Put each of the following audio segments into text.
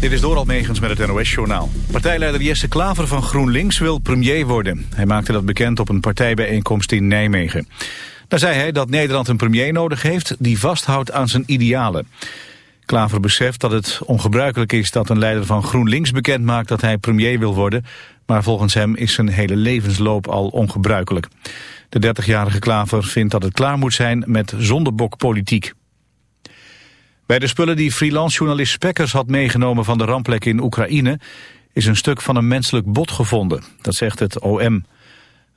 Dit is Doral Megens met het NOS-journaal. Partijleider Jesse Klaver van GroenLinks wil premier worden. Hij maakte dat bekend op een partijbijeenkomst in Nijmegen. Daar zei hij dat Nederland een premier nodig heeft die vasthoudt aan zijn idealen. Klaver beseft dat het ongebruikelijk is dat een leider van GroenLinks bekend maakt dat hij premier wil worden. Maar volgens hem is zijn hele levensloop al ongebruikelijk. De 30-jarige Klaver vindt dat het klaar moet zijn met zondebokpolitiek. Bij de spullen die freelance-journalist Spekkers had meegenomen van de rampplek in Oekraïne... is een stuk van een menselijk bot gevonden, dat zegt het OM.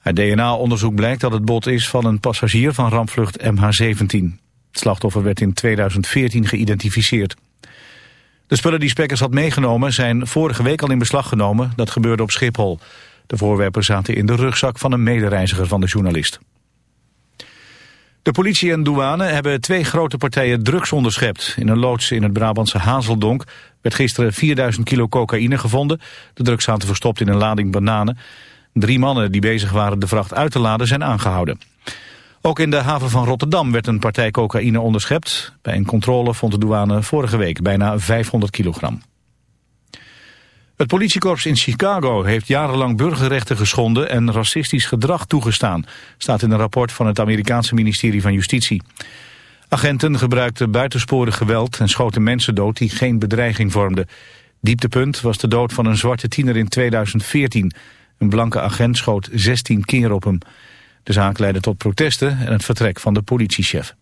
Uit DNA-onderzoek blijkt dat het bot is van een passagier van rampvlucht MH17. Het slachtoffer werd in 2014 geïdentificeerd. De spullen die Spekkers had meegenomen zijn vorige week al in beslag genomen. Dat gebeurde op Schiphol. De voorwerpen zaten in de rugzak van een medereiziger van de journalist. De politie en douane hebben twee grote partijen drugs onderschept. In een loods in het Brabantse Hazeldonk werd gisteren 4000 kilo cocaïne gevonden. De drugs zaten verstopt in een lading bananen. Drie mannen die bezig waren de vracht uit te laden zijn aangehouden. Ook in de haven van Rotterdam werd een partij cocaïne onderschept. Bij een controle vond de douane vorige week bijna 500 kilogram. Het politiekorps in Chicago heeft jarenlang burgerrechten geschonden en racistisch gedrag toegestaan, staat in een rapport van het Amerikaanse ministerie van Justitie. Agenten gebruikten buitensporig geweld en schoten mensen dood die geen bedreiging vormden. Dieptepunt was de dood van een zwarte tiener in 2014. Een blanke agent schoot 16 keer op hem. De zaak leidde tot protesten en het vertrek van de politiechef.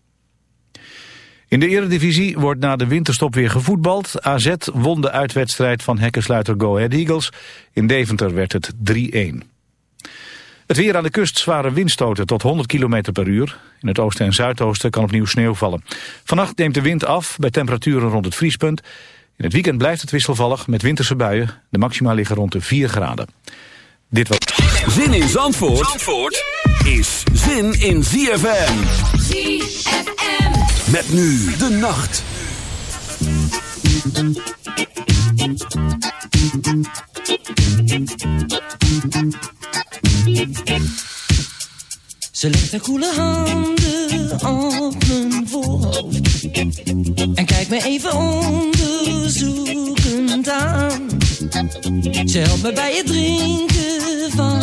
In de eredivisie wordt na de winterstop weer gevoetbald. AZ won de uitwedstrijd van hekkensluiter Go Ahead Eagles. In Deventer werd het 3-1. Het weer aan de kust zware windstoten tot 100 km per uur. In het oosten en zuidoosten kan opnieuw sneeuw vallen. Vannacht neemt de wind af bij temperaturen rond het vriespunt. In het weekend blijft het wisselvallig met winterse buien. De maxima liggen rond de 4 graden. Dit was... Zin in Zandvoort, Zandvoort is zin in ZFM. ZFM. Met nu de nacht. Ze legt haar koele handen op mijn voorhoofd En kijkt me even onderzoekend aan Ze helpt me bij het drinken van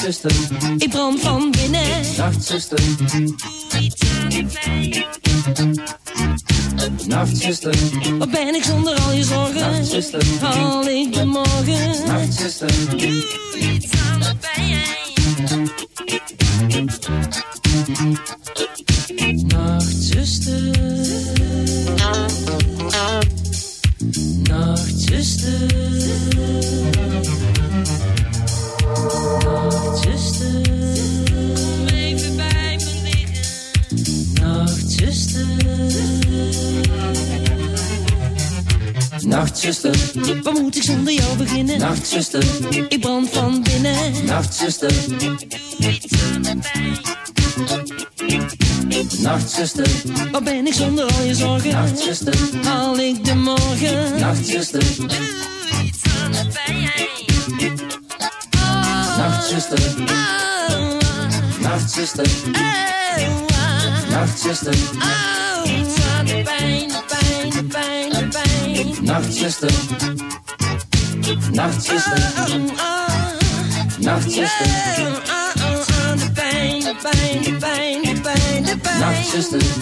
Beginnen? Nacht, zuster. Ik brand van binnen. Nacht, zuster. Doe iets aan de pijn. Nacht, zuster. Wat ben ik zonder al je zorgen? Nacht, zuster. Haal ik de morgen? Nacht, beginnen? Nacht, zuster. Ik brand van binnen. Nacht, zuster. Doe iets aan de pijn. Nachtzuster, Waar ben ik zonder al je zorgen? Nachtzuster, Haal ik de morgen? Nachtzuster, just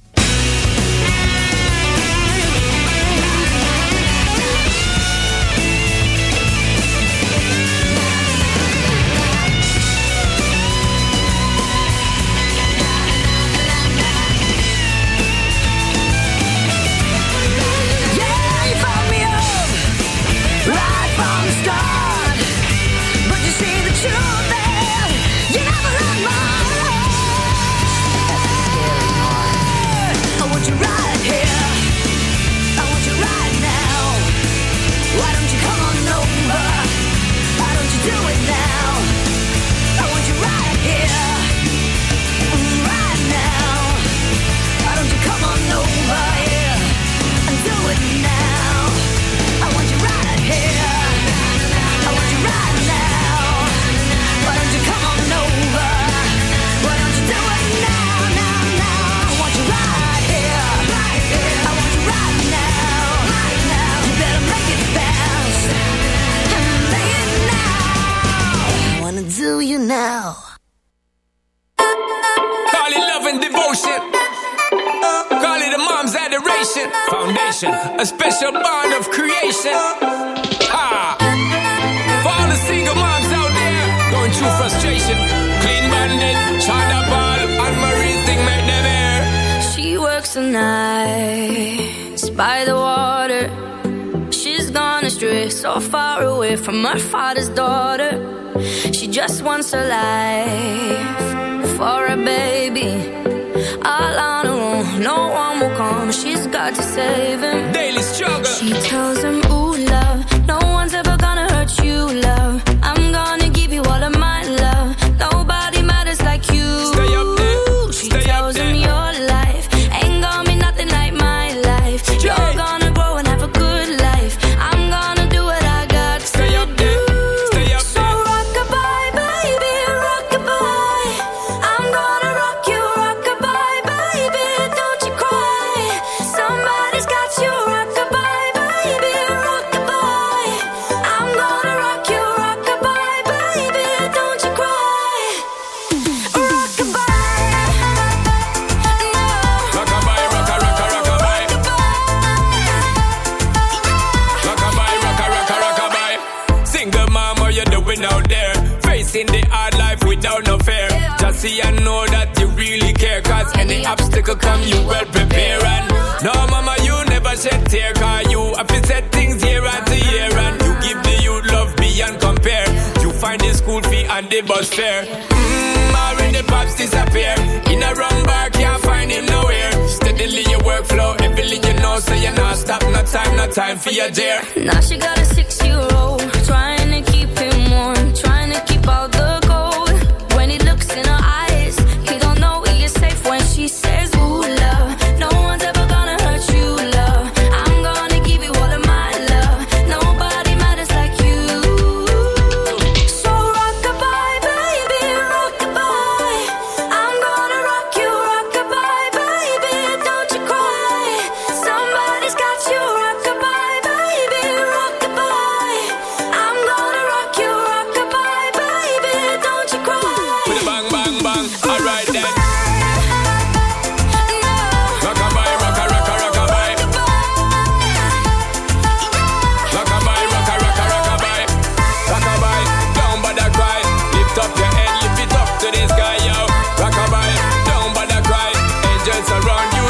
hard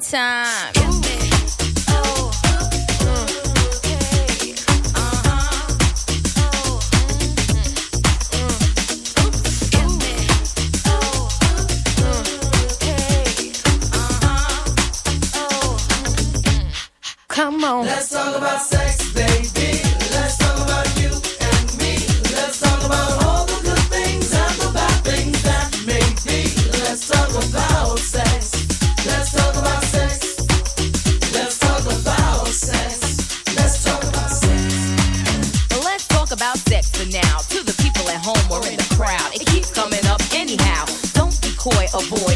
time.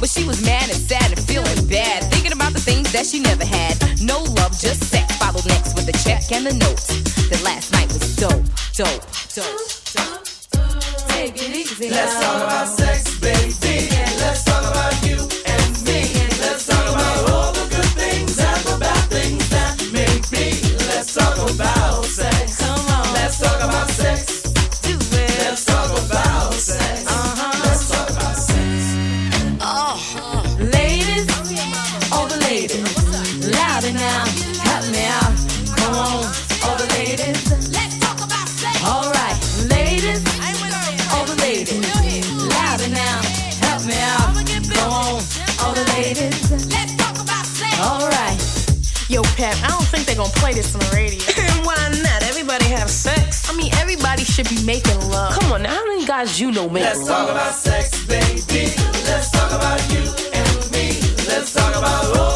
But she was mad and sad and feeling bad. Thinking about the things that she never had. No love, just sex. Followed next with a check and a note. That last night was dope, dope, dope, dope. Take it easy. Let's talk about sex, baby. Talk about sex. Alright, ladies. I'm with our ladies. Help me out. Go on, overladen. Let's talk about sex. Alright. Yo, Pep, I don't think they're gonna play this on the radio. Why not? Everybody have sex. I mean everybody should be making love? Come on, now these guys, you know making it. Let's talk about sex, baby. Let's talk about you and me. Let's talk about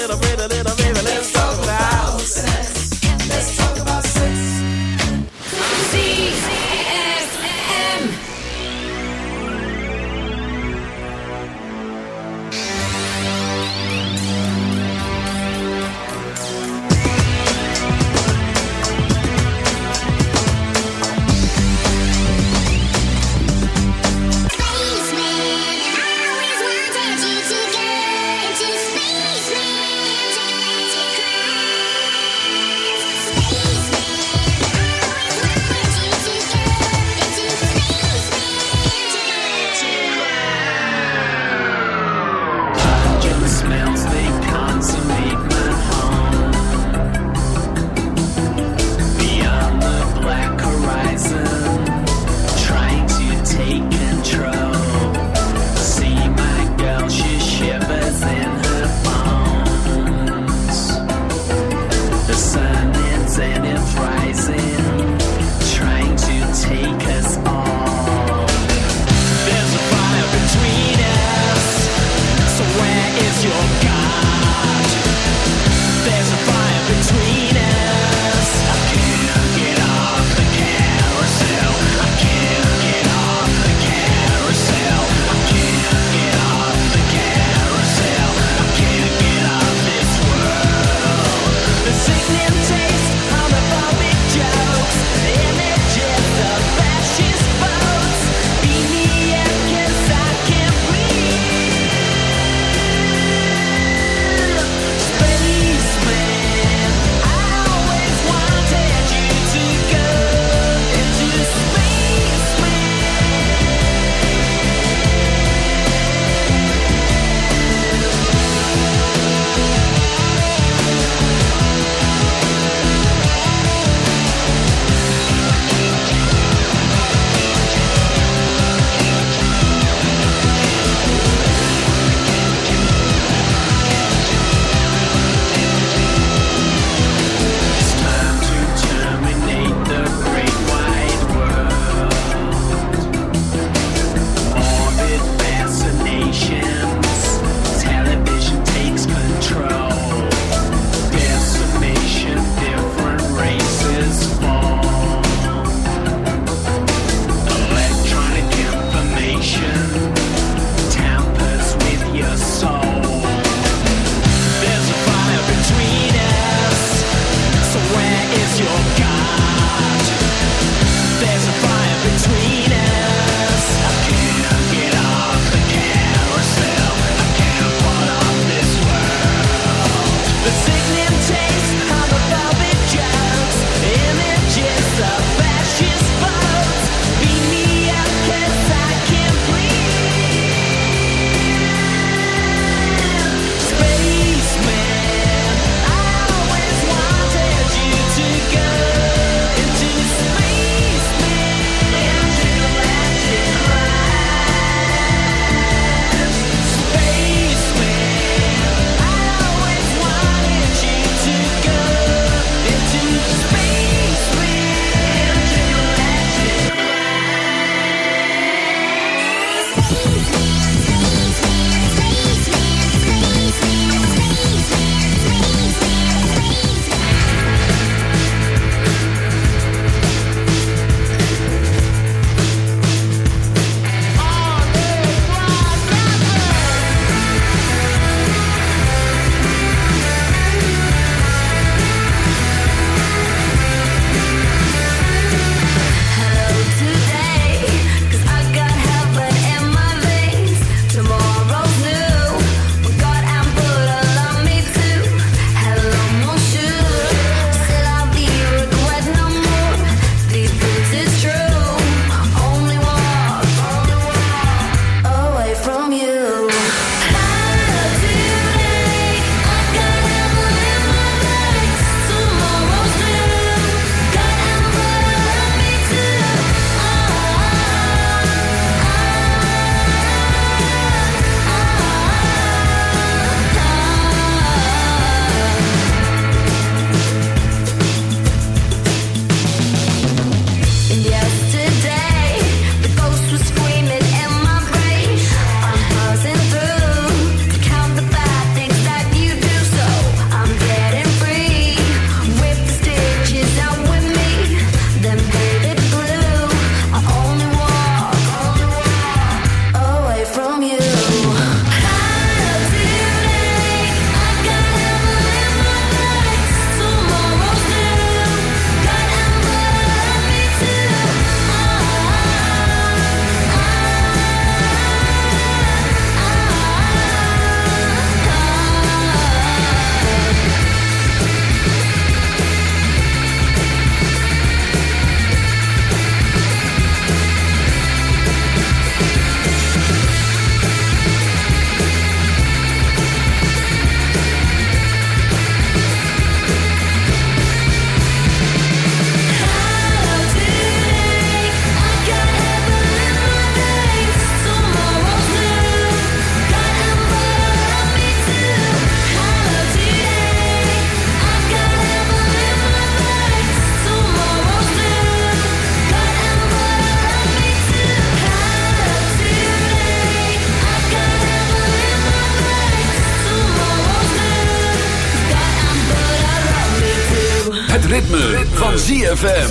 ZFM.